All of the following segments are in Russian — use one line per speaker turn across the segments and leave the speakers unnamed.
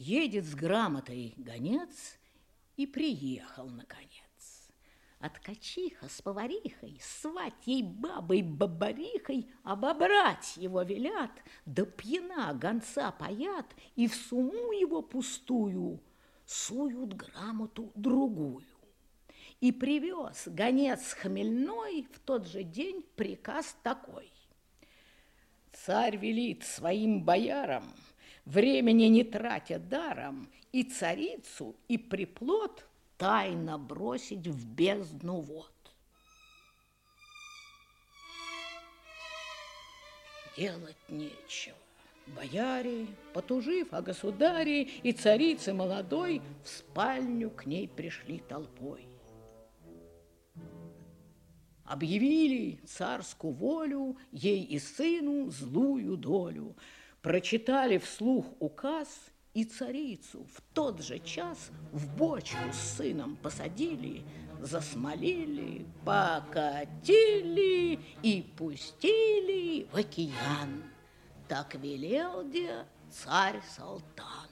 Едет с грамотой гонец и приехал, наконец. От качиха с поварихой, сватьей бабой бабарихой обобрать его велят, да пьяна гонца паят, и в суму его пустую суют грамоту другую. И привез гонец хмельной в тот же день приказ такой. Царь велит своим боярам, времени не тратя даром, и царицу, и приплод тайно бросить в бездну вод. Делать нечего. Бояре, потужив о государе и царице молодой, в спальню к ней пришли толпой объявили царскую волю ей и сыну злую долю, прочитали вслух указ и царицу в тот же час в бочку с сыном посадили, засмолили, покатили и пустили в океан. Так велел где царь-салтан.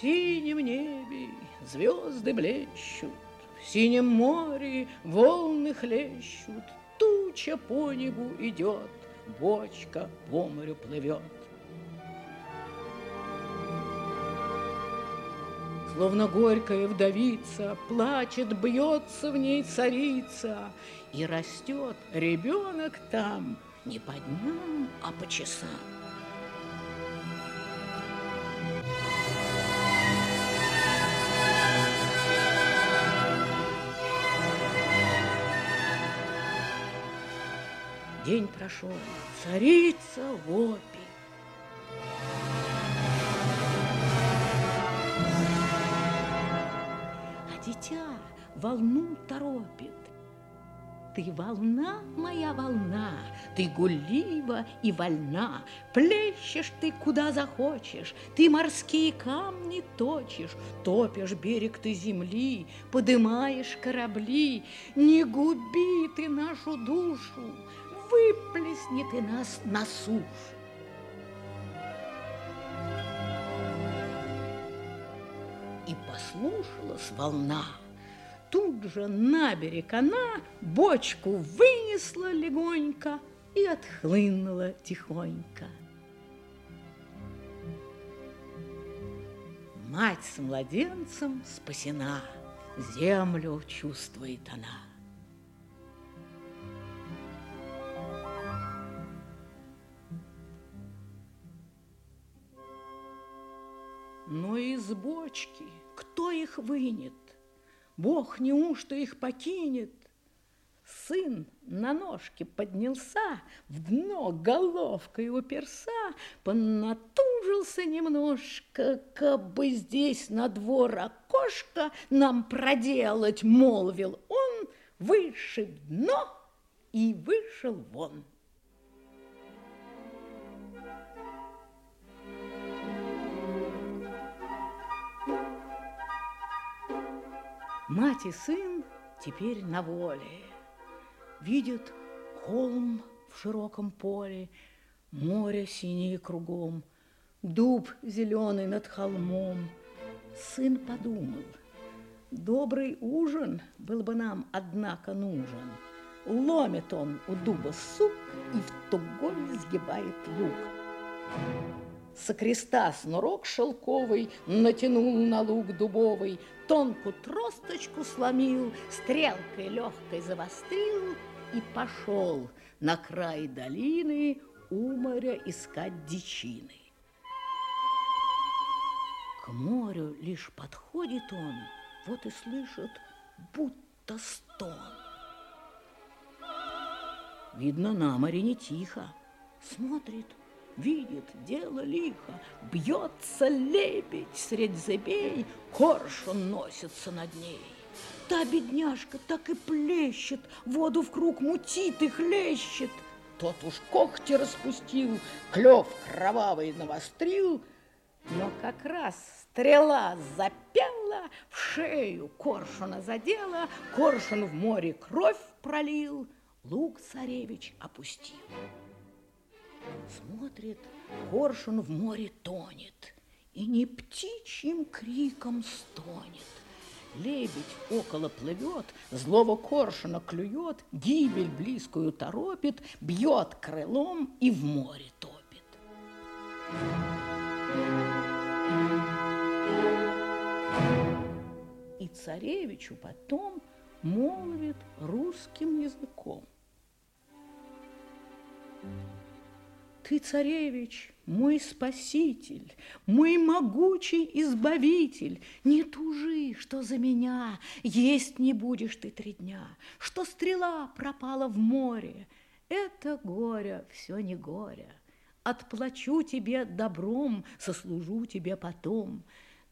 Синем небе звезды блещут, В синем море волны хлещут, Туча по небу идет, Бочка по морю плывет. Словно горькая вдовица, Плачет, бьется в ней царица, И растет ребенок там Не по дням, а по часам. День прошел, царица в опе. А дитя волну торопит. Ты волна, моя волна, ты гулива и вольна, Плещешь ты куда захочешь, ты морские камни точишь, Топишь берег ты земли, подымаешь корабли. Не губи ты нашу душу, выплесни ты нас на сушу. И послушалась волна, тут же на берег она бочку вынесла легонько и отхлынула тихонько. Мать с младенцем спасена, землю чувствует она. Но из бочки кто их вынет? Бог неужто их покинет? Сын на ножке поднялся, в дно головкой уперся, понатужился немножко, как бы здесь на двор окошко нам проделать, молвил он, выше дно и вышел вон. Мать и сын теперь на воле. Видят холм в широком поле, Море синее кругом, Дуб зеленый над холмом. Сын подумал, добрый ужин был бы нам, однако, нужен. Ломит он у дуба сук и в тугой сгибает лук. Со креста снурок шелковый натянул на лук дубовый, тонкую тросточку сломил, стрелкой легкой завострил и пошел на край долины у моря искать дичины. К морю лишь подходит он, вот и слышит, будто стон. Видно, на море не тихо. Смотрит, видит, дело лихо. Бьется лебедь средь зыбей, коршун носится над ней. Та бедняжка так и плещет, воду в круг мутит и хлещет. Тот уж когти распустил, клев кровавый навострил, но как раз стрела запела, в шею коршуна задела, коршун в море кровь пролил, лук царевич опустил. Смотрит, коршун в море тонет, и не птичьим криком стонет. Лебедь около плывет, злого коршуна клюет, гибель близкую торопит, бьет крылом и в море топит. И царевичу потом молвит русским языком. Ты, царевич, мой спаситель, мой могучий избавитель, не тужи, что за меня есть не будешь ты три дня, что стрела пропала в море. Это горе, все не горе. Отплачу тебе добром, сослужу тебе потом.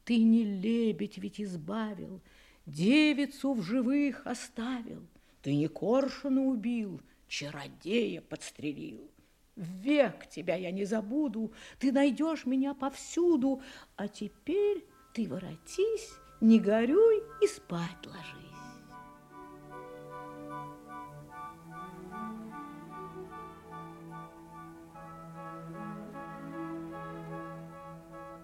Ты не лебедь ведь избавил, девицу в живых оставил. Ты не коршуна убил, чародея подстрелил. Век тебя я не забуду, ты найдешь меня повсюду, а теперь ты воротись, не горюй и спать ложись.